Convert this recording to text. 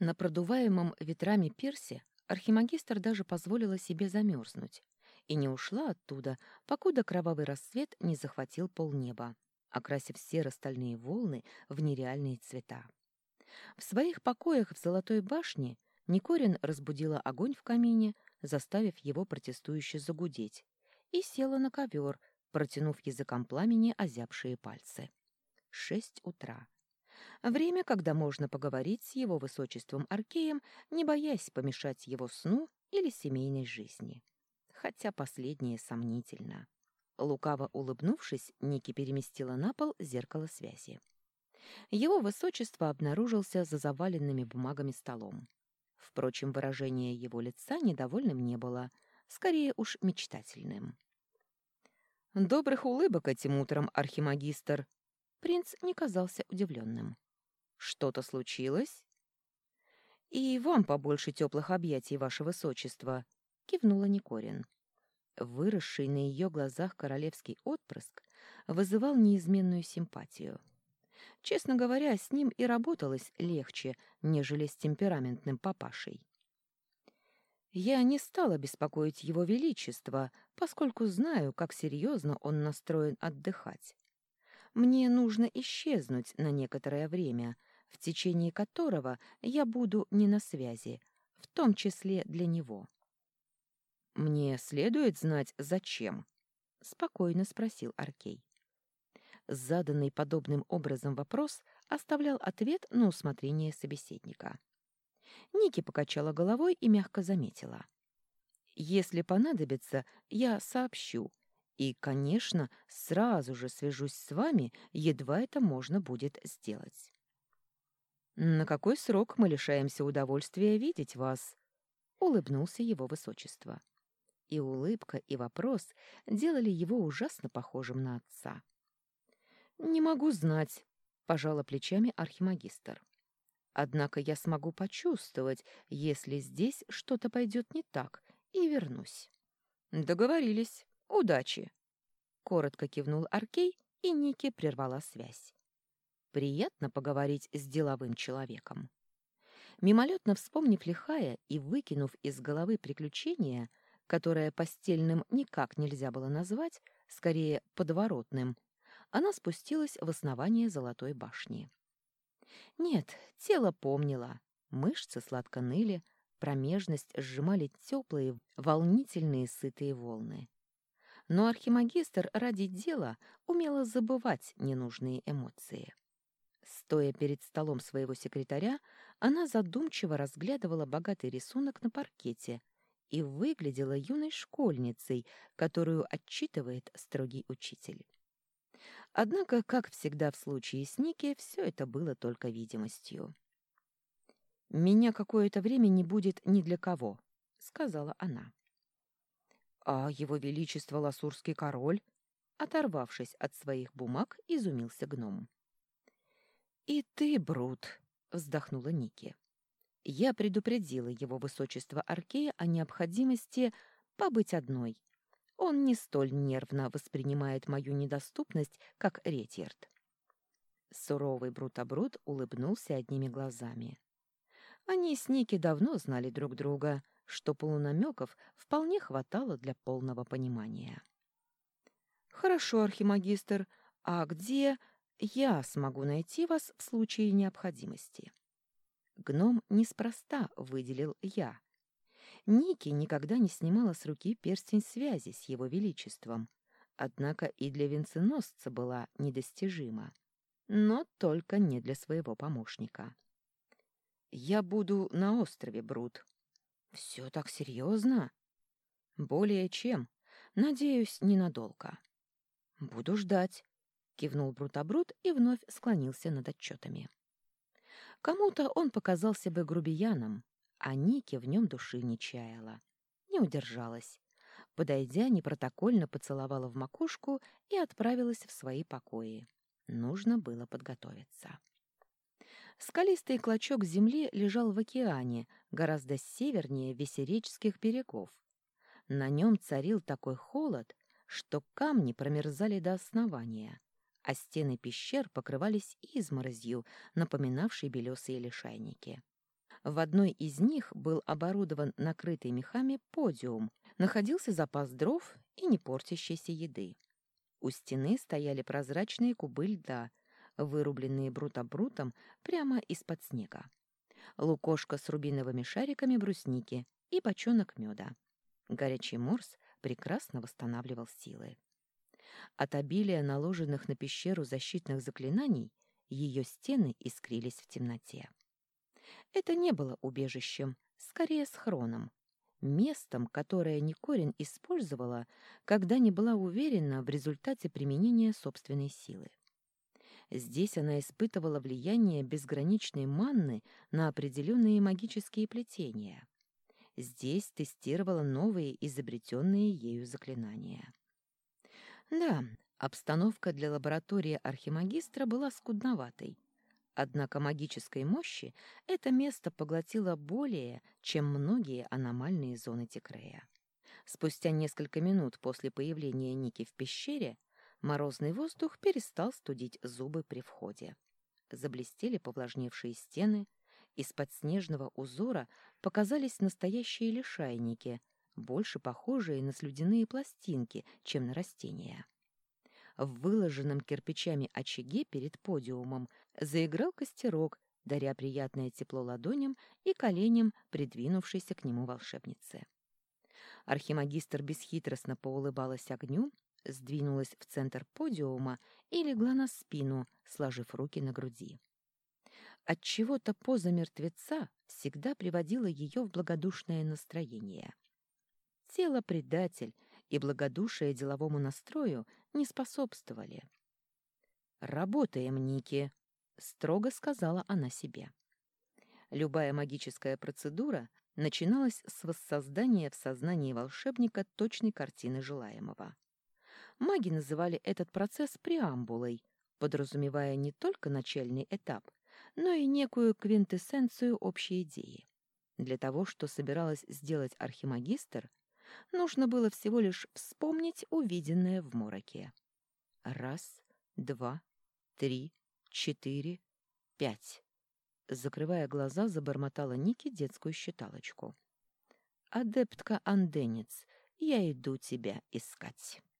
На продуваемом ветрами пирсе архимагистр даже позволила себе замерзнуть и не ушла оттуда, покуда кровавый рассвет не захватил полнеба, окрасив серо-стальные волны в нереальные цвета. В своих покоях в Золотой башне Никорин разбудила огонь в камине, заставив его протестующе загудеть, и села на ковер, протянув языком пламени озябшие пальцы. Шесть утра. Время, когда можно поговорить с его высочеством Аркеем, не боясь помешать его сну или семейной жизни. Хотя последнее сомнительно. Лукаво улыбнувшись, Ники переместила на пол зеркало связи. Его высочество обнаружился за заваленными бумагами столом. Впрочем, выражение его лица недовольным не было, скорее уж мечтательным. «Добрых улыбок этим утром, архимагистр!» Принц не казался удивленным. «Что-то случилось?» «И вам побольше теплых объятий, ваше высочество!» — кивнула Никорин. Выросший на ее глазах королевский отпрыск вызывал неизменную симпатию. Честно говоря, с ним и работалось легче, нежели с темпераментным папашей. Я не стала беспокоить его величество, поскольку знаю, как серьезно он настроен отдыхать. Мне нужно исчезнуть на некоторое время, в течение которого я буду не на связи, в том числе для него. «Мне следует знать, зачем?» — спокойно спросил Аркей. Заданный подобным образом вопрос оставлял ответ на усмотрение собеседника. Ники покачала головой и мягко заметила. «Если понадобится, я сообщу. И, конечно, сразу же свяжусь с вами, едва это можно будет сделать». «На какой срок мы лишаемся удовольствия видеть вас?» — улыбнулся его высочество. И улыбка, и вопрос делали его ужасно похожим на отца. «Не могу знать», — пожала плечами архимагистр. «Однако я смогу почувствовать, если здесь что-то пойдет не так, и вернусь». «Договорились. Удачи!» Коротко кивнул Аркей, и Ники прервала связь. Приятно поговорить с деловым человеком. Мимолетно вспомнив лихая и выкинув из головы приключения, которое постельным никак нельзя было назвать, скорее подворотным, она спустилась в основание Золотой башни. Нет, тело помнило, мышцы сладко ныли, промежность сжимали теплые, волнительные, сытые волны. Но архимагистр ради дела умела забывать ненужные эмоции. Стоя перед столом своего секретаря, она задумчиво разглядывала богатый рисунок на паркете и выглядела юной школьницей, которую отчитывает строгий учитель. Однако, как всегда в случае с Ники, все это было только видимостью. «Меня какое-то время не будет ни для кого», — сказала она. «А его величество ласурский король?» Оторвавшись от своих бумаг, изумился гном. «И ты, Брут!» — вздохнула Ники. «Я предупредила его высочество Аркея о необходимости побыть одной, он не столь нервно воспринимает мою недоступность, как Ретьерд. Суровый Брутобрут улыбнулся одними глазами. Они с Ники давно знали друг друга, что полунамеков вполне хватало для полного понимания. «Хорошо, архимагистр, а где я смогу найти вас в случае необходимости?» Гном неспроста выделил «я», Ники никогда не снимала с руки перстень связи с его величеством, однако и для венценосца была недостижима, но только не для своего помощника. «Я буду на острове, Брут». «Все так серьезно?» «Более чем. Надеюсь, ненадолго». «Буду ждать», — кивнул Брутобрут и вновь склонился над отчетами. Кому-то он показался бы грубияном, а Ники в нем души не чаяла. Не удержалась. Подойдя, непротокольно поцеловала в макушку и отправилась в свои покои. Нужно было подготовиться. Скалистый клочок земли лежал в океане, гораздо севернее Весеречских берегов. На нем царил такой холод, что камни промерзали до основания, а стены пещер покрывались изморозью, напоминавшей белесые лишайники. В одной из них был оборудован накрытый мехами подиум, находился запас дров и не портящейся еды. У стены стояли прозрачные кубы льда, вырубленные брутобрутом прямо из-под снега. Лукошка с рубиновыми шариками брусники и бочонок меда. Горячий морс прекрасно восстанавливал силы. От обилия наложенных на пещеру защитных заклинаний ее стены искрились в темноте. Это не было убежищем, скорее схроном, местом, которое Никорин использовала, когда не была уверена в результате применения собственной силы. Здесь она испытывала влияние безграничной манны на определенные магические плетения. Здесь тестировала новые изобретенные ею заклинания. Да, обстановка для лаборатории архимагистра была скудноватой, Однако магической мощи это место поглотило более, чем многие аномальные зоны Текрея. Спустя несколько минут после появления Ники в пещере морозный воздух перестал студить зубы при входе. Заблестели повлажневшие стены, из-под снежного узора показались настоящие лишайники, больше похожие на слюдяные пластинки, чем на растения. В выложенном кирпичами очаге перед подиумом заиграл костерок, даря приятное тепло ладоням и коленям придвинувшейся к нему волшебницы. Архимагистр бесхитростно поулыбалась огню, сдвинулась в центр подиума и легла на спину, сложив руки на груди. Отчего-то поза мертвеца всегда приводила ее в благодушное настроение. Тело предатель, и благодушие деловому настрою не способствовали. «Работаем, Ники», — строго сказала она себе. Любая магическая процедура начиналась с воссоздания в сознании волшебника точной картины желаемого. Маги называли этот процесс преамбулой, подразумевая не только начальный этап, но и некую квинтэссенцию общей идеи. Для того, что собиралась сделать архимагистр, Нужно было всего лишь вспомнить увиденное в мороке. Раз, два, три, четыре, пять. Закрывая глаза, забормотала Ники детскую считалочку. «Адептка Анденец, я иду тебя искать».